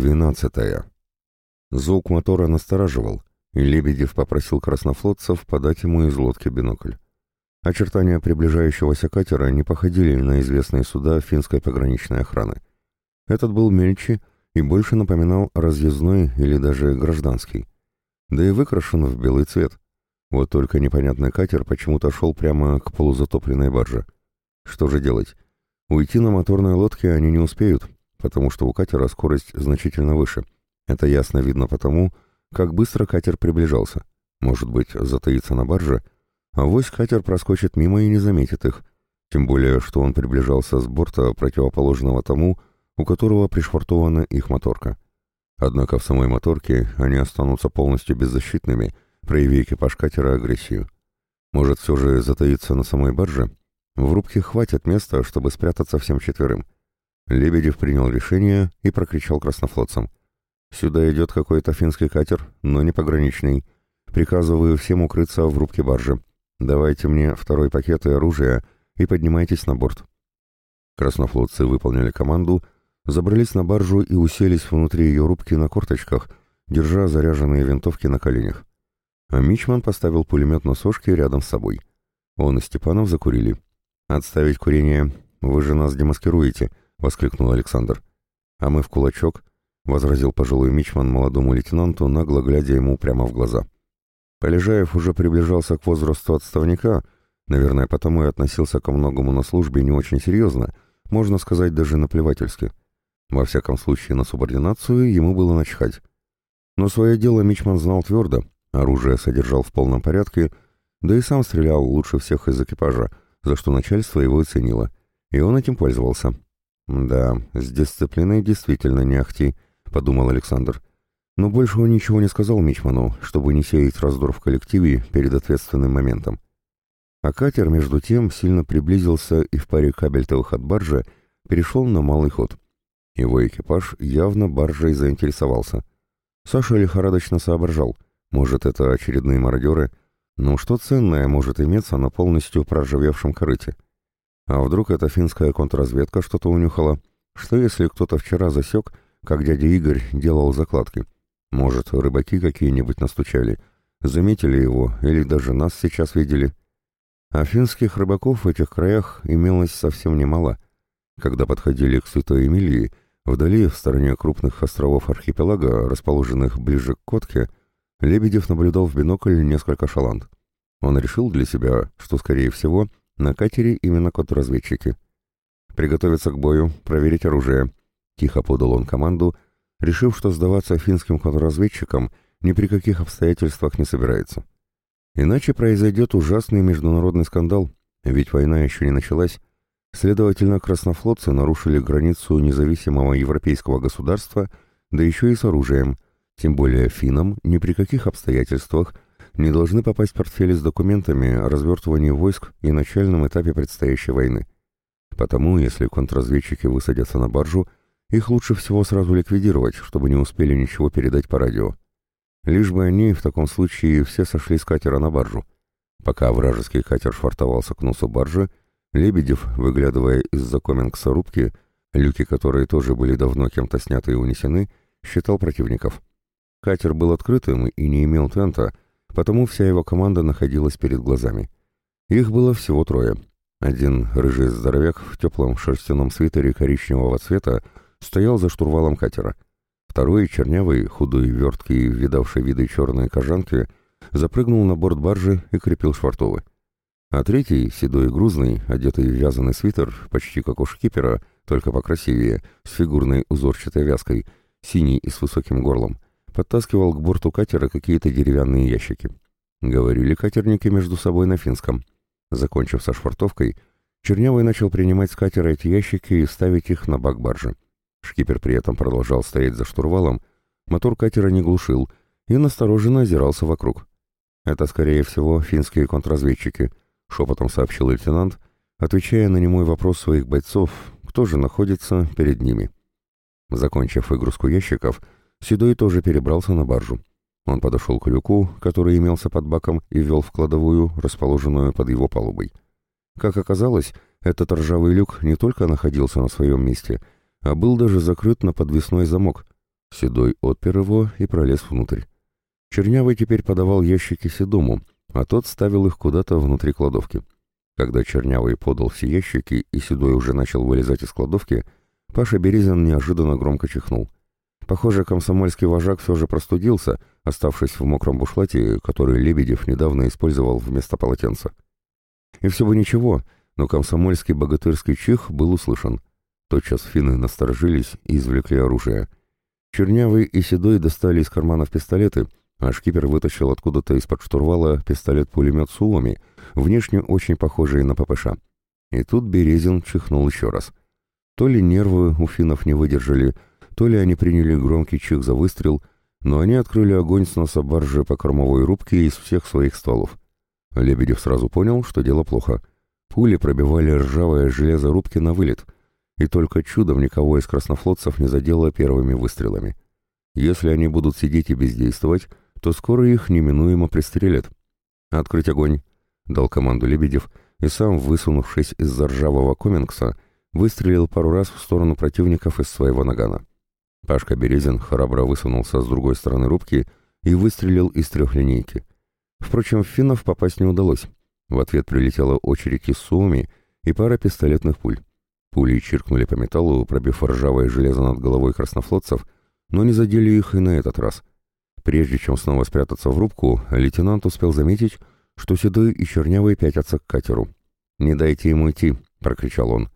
Двенадцатая. Звук мотора настораживал, и Лебедев попросил краснофлотцев подать ему из лодки бинокль. Очертания приближающегося катера не походили на известные суда финской пограничной охраны. Этот был мельче и больше напоминал разъездной или даже гражданский. Да и выкрашен в белый цвет. Вот только непонятный катер почему-то шел прямо к полузатопленной барже. Что же делать? Уйти на моторной лодке они не успеют, потому что у катера скорость значительно выше. Это ясно видно потому, как быстро катер приближался. Может быть, затаится на барже, а вось катер проскочит мимо и не заметит их, тем более, что он приближался с борта, противоположного тому, у которого пришвартована их моторка. Однако в самой моторке они останутся полностью беззащитными, прояви экипаж катера агрессию. Может, все же затаиться на самой барже? В рубке хватит места, чтобы спрятаться всем четверым. Лебедев принял решение и прокричал краснофлотцам. «Сюда идет какой-то финский катер, но не пограничный. Приказываю всем укрыться в рубке баржи. Давайте мне второй пакет и оружие и поднимайтесь на борт». Краснофлотцы выполнили команду, забрались на баржу и уселись внутри ее рубки на корточках, держа заряженные винтовки на коленях. А Мичман поставил пулемет на сошке рядом с собой. Он и Степанов закурили. «Отставить курение. Вы же нас демаскируете», — воскликнул Александр. «А мы в кулачок», — возразил пожилой мичман молодому лейтенанту, нагло глядя ему прямо в глаза. Полежаев уже приближался к возрасту отставника, наверное, потому и относился ко многому на службе не очень серьезно, можно сказать, даже наплевательски. Во всяком случае, на субординацию ему было начхать. Но свое дело Мичман знал твердо, оружие содержал в полном порядке, да и сам стрелял лучше всех из экипажа, за что начальство его оценило, и он этим пользовался. «Да, с дисциплиной действительно не ахти», — подумал Александр. Но больше он ничего не сказал Мичману, чтобы не сеять раздор в коллективе перед ответственным моментом. А катер, между тем, сильно приблизился и в паре кабельтовых от баржи перешел на малый ход. Его экипаж явно баржей заинтересовался. Саша лихорадочно соображал, может, это очередные мародеры, но что ценное может иметься на полностью проржавевшем корыте? А вдруг эта финская контрразведка что-то унюхала? Что если кто-то вчера засек, как дядя Игорь делал закладки? Может, рыбаки какие-нибудь настучали, заметили его или даже нас сейчас видели? А финских рыбаков в этих краях имелось совсем немало. Когда подходили к Святой Эмилии, вдали, в стороне крупных островов архипелага, расположенных ближе к Котке, Лебедев наблюдал в бинокль несколько шаланд. Он решил для себя, что, скорее всего, на катере именно контрразведчики. «Приготовиться к бою, проверить оружие», — тихо подал он команду, решив, что сдаваться финским контрразведчикам ни при каких обстоятельствах не собирается. Иначе произойдет ужасный международный скандал, ведь война еще не началась. Следовательно, краснофлотцы нарушили границу независимого европейского государства, да еще и с оружием, тем более финнам ни при каких обстоятельствах не должны попасть в портфели с документами о развертывании войск и начальном этапе предстоящей войны. Потому, если контрразведчики высадятся на баржу, их лучше всего сразу ликвидировать, чтобы не успели ничего передать по радио. Лишь бы они, в таком случае, все сошли с катера на баржу. Пока вражеский катер швартовался к носу баржи, Лебедев, выглядывая из-за коменкса рубки, люки которой тоже были давно кем-то сняты и унесены, считал противников. Катер был открытым и не имел тента, потому вся его команда находилась перед глазами. Их было всего трое. Один рыжий здоровяк в теплом шерстяном свитере коричневого цвета стоял за штурвалом катера. Второй, чернявый, худой, верткий, видавший виды черной кожанки, запрыгнул на борт баржи и крепил швартовы. А третий, седой и грузный, одетый в вязаный свитер, почти как у шкипера, только покрасивее, с фигурной узорчатой вязкой, синий и с высоким горлом, подтаскивал к борту катера какие-то деревянные ящики. Говорили катерники между собой на финском. Закончив со швартовкой, Чернявый начал принимать с катера эти ящики и ставить их на бак баржи. Шкипер при этом продолжал стоять за штурвалом, мотор катера не глушил и настороженно озирался вокруг. «Это, скорее всего, финские контрразведчики», — шепотом сообщил лейтенант, отвечая на немой вопрос своих бойцов, кто же находится перед ними. Закончив выгрузку ящиков, Седой тоже перебрался на баржу. Он подошел к люку, который имелся под баком, и вел в кладовую, расположенную под его палубой. Как оказалось, этот ржавый люк не только находился на своем месте, а был даже закрыт на подвесной замок. Седой отпер его и пролез внутрь. Чернявый теперь подавал ящики Седому, а тот ставил их куда-то внутри кладовки. Когда Чернявый подал все ящики и Седой уже начал вылезать из кладовки, Паша Березин неожиданно громко чихнул. Похоже, комсомольский вожак все же простудился, оставшись в мокром бушлате, который Лебедев недавно использовал вместо полотенца. И все бы ничего, но комсомольский богатырский чих был услышан. Тотчас финны насторожились и извлекли оружие. Чернявый и Седой достали из карманов пистолеты, а шкипер вытащил откуда-то из-под штурвала пистолет-пулемет Суоми, внешне очень похожий на ППШ. И тут Березин чихнул еще раз. То ли нервы у финнов не выдержали, то ли они приняли громкий чих за выстрел, но они открыли огонь с носа баржи по кормовой рубке из всех своих стволов. Лебедев сразу понял, что дело плохо. Пули пробивали ржавое железо рубки на вылет, и только чудом никого из краснофлотцев не задело первыми выстрелами. Если они будут сидеть и бездействовать, то скоро их неминуемо пристрелят. «Открыть огонь!» — дал команду Лебедев, и сам, высунувшись из-за ржавого комингса, выстрелил пару раз в сторону противников из своего нагана. Пашка Березин храбро высунулся с другой стороны рубки и выстрелил из трехлинейки. Впрочем, в финнов попасть не удалось. В ответ прилетела очередь из Суоми и пара пистолетных пуль. Пули чиркнули по металлу, пробив ржавое железо над головой краснофлотцев, но не задели их и на этот раз. Прежде чем снова спрятаться в рубку, лейтенант успел заметить, что Седой и Чернявый пятятся к катеру. «Не дайте ему идти!» — прокричал он.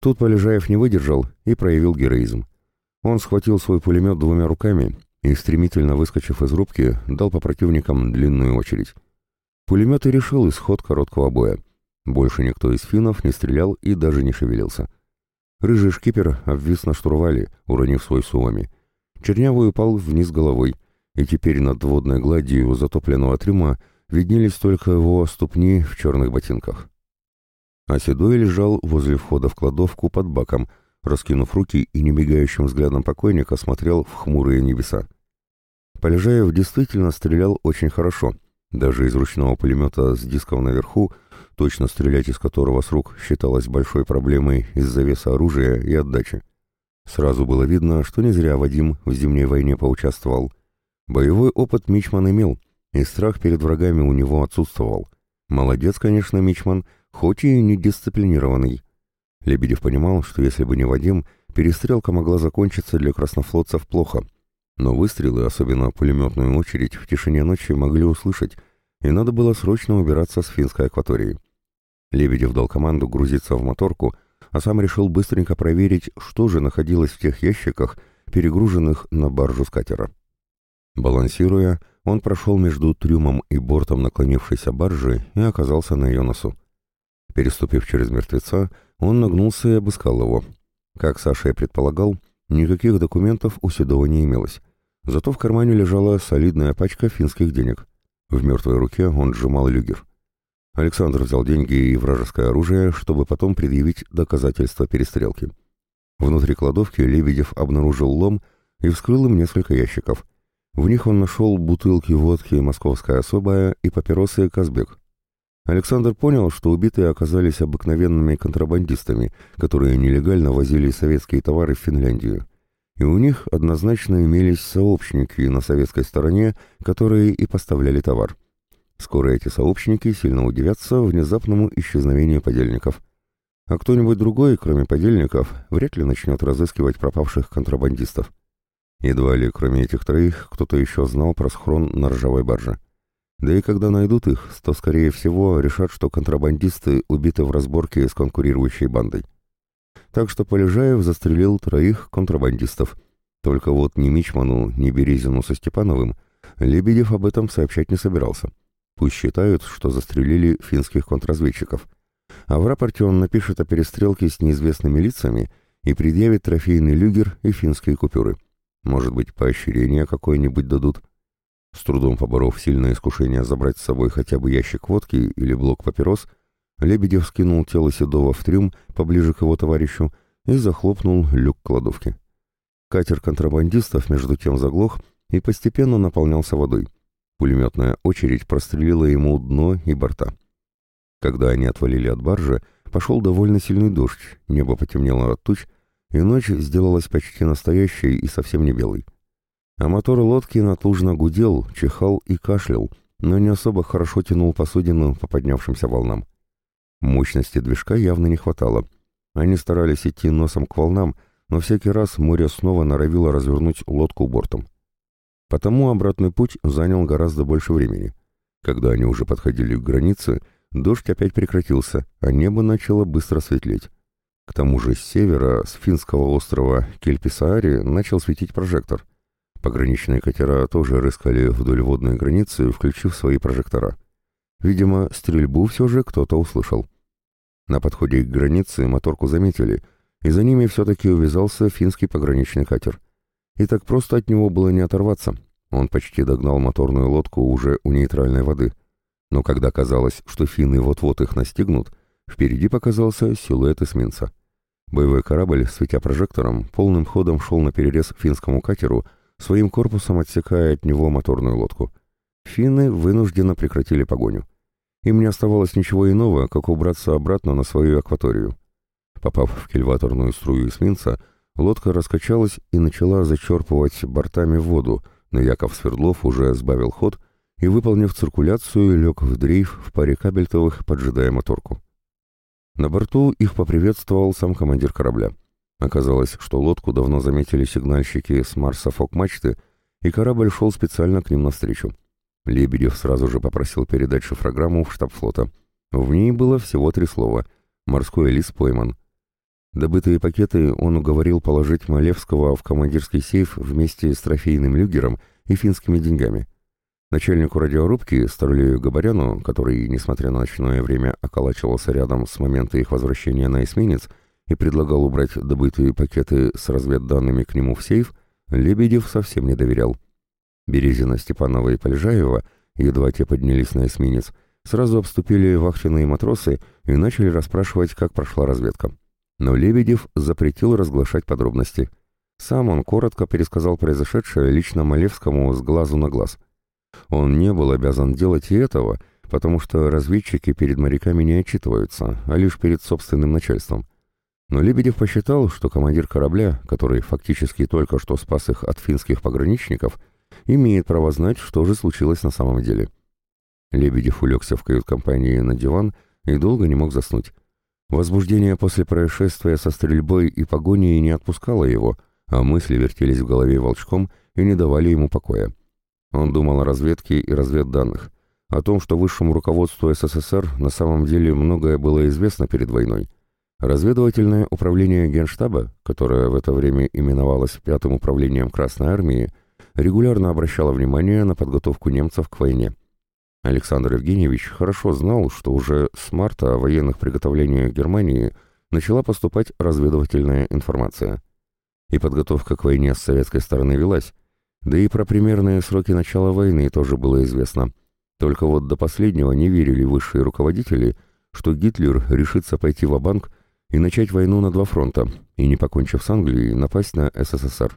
Тут Полежаев не выдержал и проявил героизм. Он схватил свой пулемет двумя руками и, стремительно выскочив из рубки, дал по противникам длинную очередь. Пулемет и решил исход короткого боя. Больше никто из финнов не стрелял и даже не шевелился. Рыжий шкипер обвис на штурвале, уронив свой суоми. Чернявый упал вниз головой, и теперь над водной гладью затопленного трюма виднелись только его ступни в черных ботинках. А Седой лежал возле входа в кладовку под баком, раскинув руки и немигающим взглядом покойника смотрел в хмурые небеса. Полежаев действительно стрелял очень хорошо, даже из ручного пулемета с диском наверху, точно стрелять из которого с рук считалось большой проблемой из-за веса оружия и отдачи. Сразу было видно, что не зря Вадим в зимней войне поучаствовал. Боевой опыт Мичман имел, и страх перед врагами у него отсутствовал. Молодец, конечно, Мичман, хоть и не дисциплинированный. Лебедев понимал, что если бы не Вадим, перестрелка могла закончиться для краснофлотцев плохо. Но выстрелы, особенно пулеметную очередь, в тишине ночи могли услышать, и надо было срочно убираться с финской акватории. Лебедев дал команду грузиться в моторку, а сам решил быстренько проверить, что же находилось в тех ящиках, перегруженных на баржу с катера. Балансируя, он прошел между трюмом и бортом наклонившейся баржи и оказался на ее носу. Переступив через мертвеца, он нагнулся и обыскал его. Как Саша и предполагал, никаких документов у Седова не имелось. Зато в кармане лежала солидная пачка финских денег. В мертвой руке он сжимал люгер. Александр взял деньги и вражеское оружие, чтобы потом предъявить доказательства перестрелки. Внутри кладовки Лебедев обнаружил лом и вскрыл им несколько ящиков. В них он нашел бутылки водки «Московская особая» и папиросы «Казбек». Александр понял, что убитые оказались обыкновенными контрабандистами, которые нелегально возили советские товары в Финляндию. И у них однозначно имелись сообщники на советской стороне, которые и поставляли товар. Скоро эти сообщники сильно удивятся внезапному исчезновению подельников. А кто-нибудь другой, кроме подельников, вряд ли начнет разыскивать пропавших контрабандистов. Едва ли, кроме этих троих, кто-то еще знал про схрон на ржавой барже. Да и когда найдут их, то, скорее всего, решат, что контрабандисты убиты в разборке с конкурирующей бандой. Так что Полежаев застрелил троих контрабандистов. Только вот ни Мичману, ни Березину со Степановым Лебедев об этом сообщать не собирался. Пусть считают, что застрелили финских контрразведчиков. А в рапорте он напишет о перестрелке с неизвестными лицами и предъявит трофейный люгер и финские купюры. Может быть, поощрение какое-нибудь дадут. С трудом поборов сильное искушение забрать с собой хотя бы ящик водки или блок папирос, Лебедев скинул тело Седова в трюм поближе к его товарищу и захлопнул люк кладовки. Катер контрабандистов между тем заглох и постепенно наполнялся водой. Пулеметная очередь прострелила ему дно и борта. Когда они отвалили от баржи, пошел довольно сильный дождь, небо потемнело от туч, и ночь сделалась почти настоящей и совсем не белой. А мотор лодки натужно гудел, чихал и кашлял, но не особо хорошо тянул посудину по поднявшимся волнам. Мощности движка явно не хватало. Они старались идти носом к волнам, но всякий раз море снова норовило развернуть лодку бортом. Потому обратный путь занял гораздо больше времени. Когда они уже подходили к границе, дождь опять прекратился, а небо начало быстро светлеть. К тому же с севера, с финского острова Кельписаари, начал светить прожектор. Пограничные катера тоже рыскали вдоль водной границы, включив свои прожектора. Видимо, стрельбу все же кто-то услышал. На подходе к границе моторку заметили, и за ними все-таки увязался финский пограничный катер. И так просто от него было не оторваться. Он почти догнал моторную лодку уже у нейтральной воды. Но когда казалось, что финны вот-вот их настигнут, впереди показался силуэт эсминца. Боевой корабль, светя прожектором, полным ходом шел на перерез финскому катеру, своим корпусом отсекая от него моторную лодку. Финны вынужденно прекратили погоню. Им не оставалось ничего иного, как убраться обратно на свою акваторию. Попав в кильваторную струю эсминца, лодка раскачалась и начала зачерпывать бортами воду, но Яков Свердлов уже сбавил ход и, выполнив циркуляцию, лег в дрейф в паре кабельтовых, поджидая моторку. На борту их поприветствовал сам командир корабля. Оказалось, что лодку давно заметили сигнальщики с Марса фок-мачты, и корабль шел специально к ним навстречу. Лебедев сразу же попросил передать шифрограмму в штаб флота. В ней было всего три слова «Морской лис пойман». Добытые пакеты он уговорил положить Малевского в командирский сейф вместе с трофейным люгером и финскими деньгами. Начальнику радиорубки, Старлею Габаряну, который, несмотря на ночное время, околачивался рядом с момента их возвращения на эсминец и предлагал убрать добытые пакеты с разведданными к нему в сейф, Лебедев совсем не доверял. Березина, Степанова и Полежаева, едва те поднялись на эсминец, сразу обступили вахтенные матросы и начали расспрашивать, как прошла разведка. Но Лебедев запретил разглашать подробности. Сам он коротко пересказал произошедшее лично Малевскому с глазу на глаз. Он не был обязан делать и этого, потому что разведчики перед моряками не отчитываются, а лишь перед собственным начальством. Но Лебедев посчитал, что командир корабля, который фактически только что спас их от финских пограничников, имеет право знать, что же случилось на самом деле. Лебедев улегся в кают-компании на диван и долго не мог заснуть. Возбуждение после происшествия со стрельбой и погоней не отпускало его, а мысли вертелись в голове волчком и не давали ему покоя. Он думал о разведке и разведданных, о том, что высшему руководству СССР на самом деле многое было известно перед войной. Разведывательное управление Генштаба, которое в это время именовалось Пятым управлением Красной Армии, регулярно обращало внимание на подготовку немцев к войне. Александр Евгеньевич хорошо знал, что уже с марта о военных приготовлениях Германии начала поступать разведывательная информация. И подготовка к войне с советской стороны велась, да и про примерные сроки начала войны тоже было известно. Только вот до последнего не верили высшие руководители, что Гитлер решится пойти в банк и начать войну на два фронта, и, не покончив с Англией, напасть на СССР.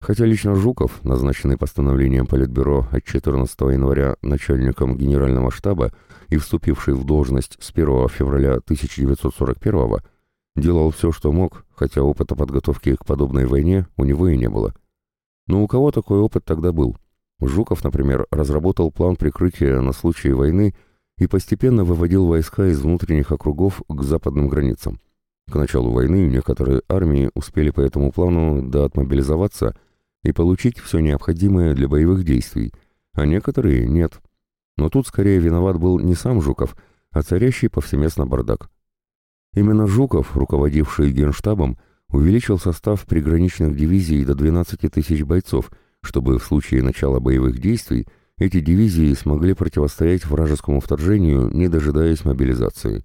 Хотя лично Жуков, назначенный постановлением Политбюро от 14 января начальником Генерального штаба и вступивший в должность с 1 февраля 1941 делал все, что мог, хотя опыта подготовки к подобной войне у него и не было. Но у кого такой опыт тогда был? Жуков, например, разработал план прикрытия на случай войны и постепенно выводил войска из внутренних округов к западным границам. К началу войны некоторые армии успели по этому плану доотмобилизоваться и получить все необходимое для боевых действий, а некоторые нет. Но тут скорее виноват был не сам Жуков, а царящий повсеместно бардак. Именно Жуков, руководивший генштабом, увеличил состав приграничных дивизий до 12 тысяч бойцов, чтобы в случае начала боевых действий эти дивизии смогли противостоять вражескому вторжению, не дожидаясь мобилизации.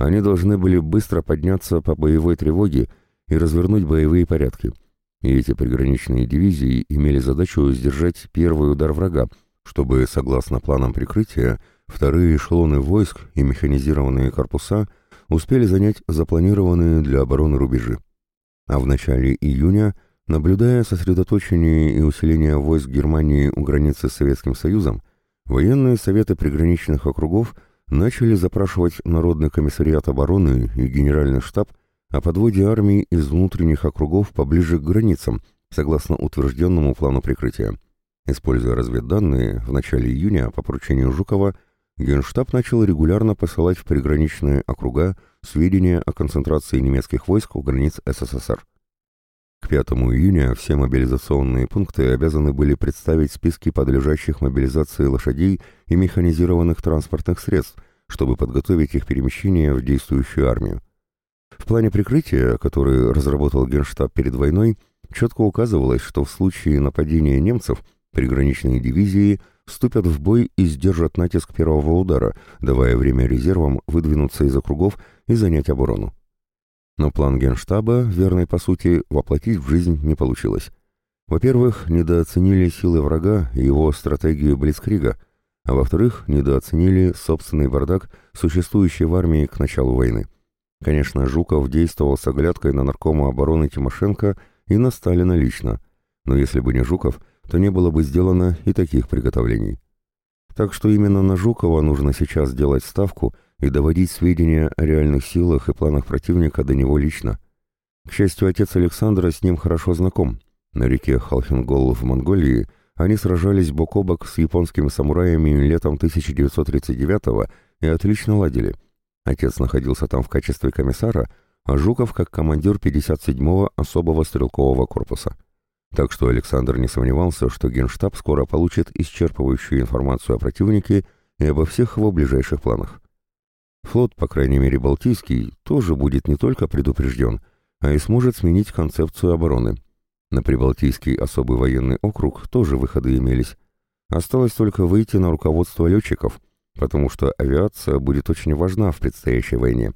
Они должны были быстро подняться по боевой тревоге и развернуть боевые порядки. И эти приграничные дивизии имели задачу сдержать первый удар врага, чтобы, согласно планам прикрытия, вторые эшелоны войск и механизированные корпуса успели занять запланированные для обороны рубежи. А в начале июня, наблюдая сосредоточение и усиление войск Германии у границы с Советским Союзом, военные советы приграничных округов начали запрашивать Народный комиссариат обороны и Генеральный штаб о подводе армии из внутренних округов поближе к границам, согласно утвержденному плану прикрытия. Используя разведданные, в начале июня по поручению Жукова Генштаб начал регулярно посылать в приграничные округа сведения о концентрации немецких войск у границ СССР. К 5 июня все мобилизационные пункты обязаны были представить списки подлежащих мобилизации лошадей и механизированных транспортных средств, чтобы подготовить их перемещение в действующую армию. В плане прикрытия, который разработал Генштаб перед войной, четко указывалось, что в случае нападения немцев приграничные дивизии вступят в бой и сдержат натиск первого удара, давая время резервам выдвинуться из округов и занять оборону. Но план Генштаба, верный по сути, воплотить в жизнь не получилось. Во-первых, недооценили силы врага и его стратегию Блицкрига, а во-вторых, недооценили собственный бардак, существующий в армии к началу войны. Конечно, Жуков действовал с оглядкой на наркома обороны Тимошенко и на Сталина лично, но если бы не Жуков, то не было бы сделано и таких приготовлений. Так что именно на Жукова нужно сейчас делать ставку и доводить сведения о реальных силах и планах противника до него лично. К счастью, отец Александра с ним хорошо знаком. На реке Халхингол в Монголии они сражались бок о бок с японскими самураями летом 1939-го и отлично ладили. Отец находился там в качестве комиссара, а Жуков как командир 57-го особого стрелкового корпуса. Так что Александр не сомневался, что Генштаб скоро получит исчерпывающую информацию о противнике и обо всех его ближайших планах. Флот, по крайней мере Балтийский, тоже будет не только предупрежден, а и сможет сменить концепцию обороны. На Прибалтийский особый военный округ тоже выходы имелись. Осталось только выйти на руководство летчиков, потому что авиация будет очень важна в предстоящей войне.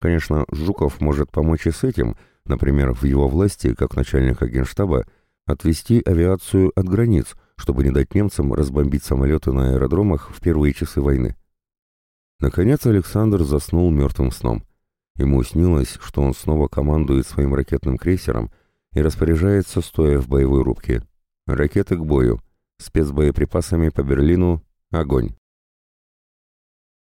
Конечно, Жуков может помочь и с этим, например, в его власти, как начальника генштаба, отвести авиацию от границ, чтобы не дать немцам разбомбить самолеты на аэродромах в первые часы войны. Наконец Александр заснул мертвым сном. Ему снилось, что он снова командует своим ракетным крейсером и распоряжается, стоя в боевой рубке. Ракеты к бою. Спецбоеприпасами по Берлину. Огонь.